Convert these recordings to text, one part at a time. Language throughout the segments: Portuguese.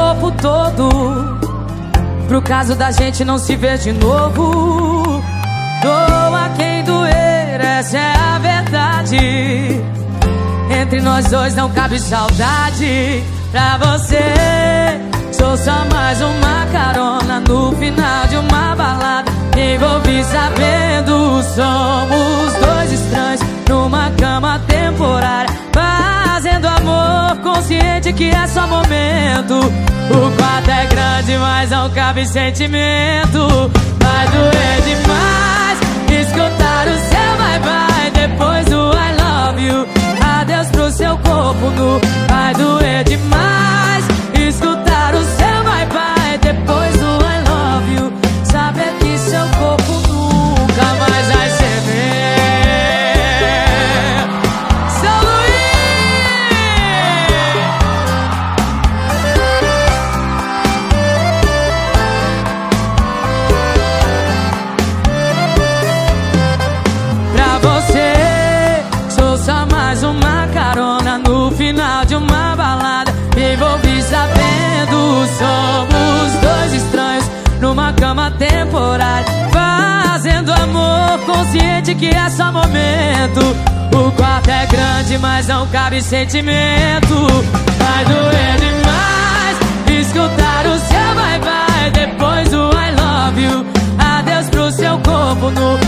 corpo todo. Pro caso da gente não se ver de novo. Doa quem doer, essa é a verdade. Entre nós dois não cabe saudade. Pra você, sou só mais uma carona no final de uma balada. Envolvi sabendo, consciente que é só momento. O quarto é grande, mas não cabe sentimento. Vai doer demais escutar o seu bye-bye depois do I love you. Adeus pro seu corpo nu. Final de uma balada. Me envolvi sabendo, somos dois estranhos numa cama temporária. Fazendo amor, consciente que é só momento. O quarto é grande, mas não cabe sentimento. Vai doer demais escutar o seu bye-bye depois do I love you. Adeus pro seu corpo nu.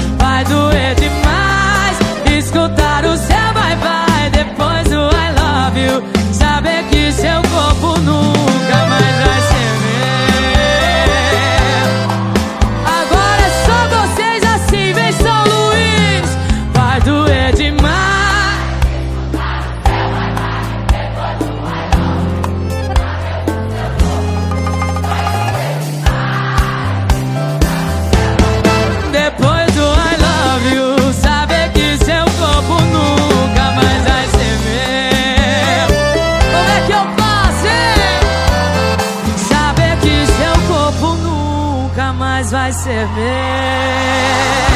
nunca mais vai ser meu.